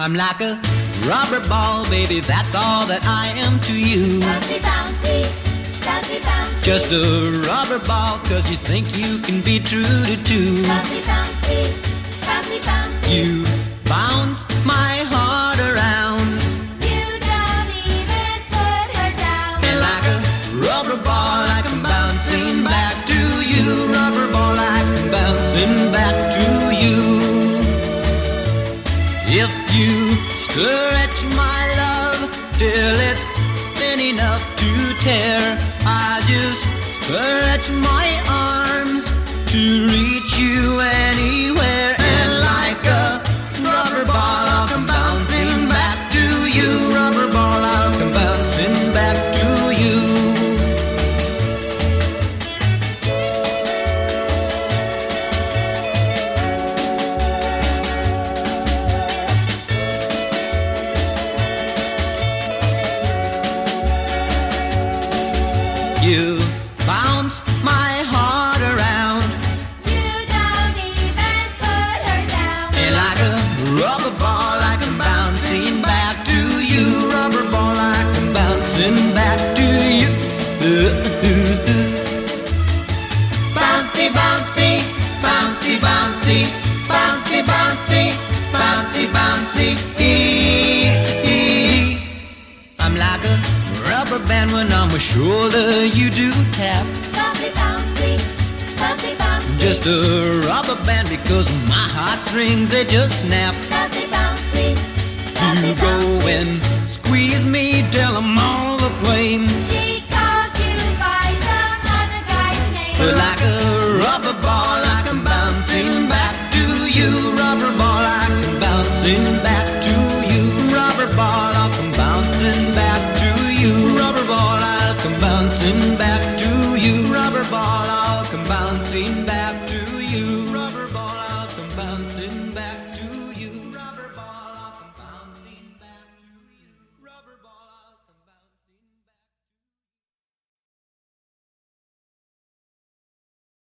I'm like a rubber ball, baby, that's all that I am to you. Bouncy, bouncy, bouncy, bouncy. Just a rubber ball, cause you think you can be true to two. Bouncy, bouncy, bouncy, bouncy. You If you stretch my love till it's thin enough to tear, I just stretch my You my shoulder you do tap. Bouncy, bouncy, bouncy, bouncy. Just a rubber band because my heartstrings they just snap. bouncy, bouncy, You bouncy, go bouncy. and squeeze me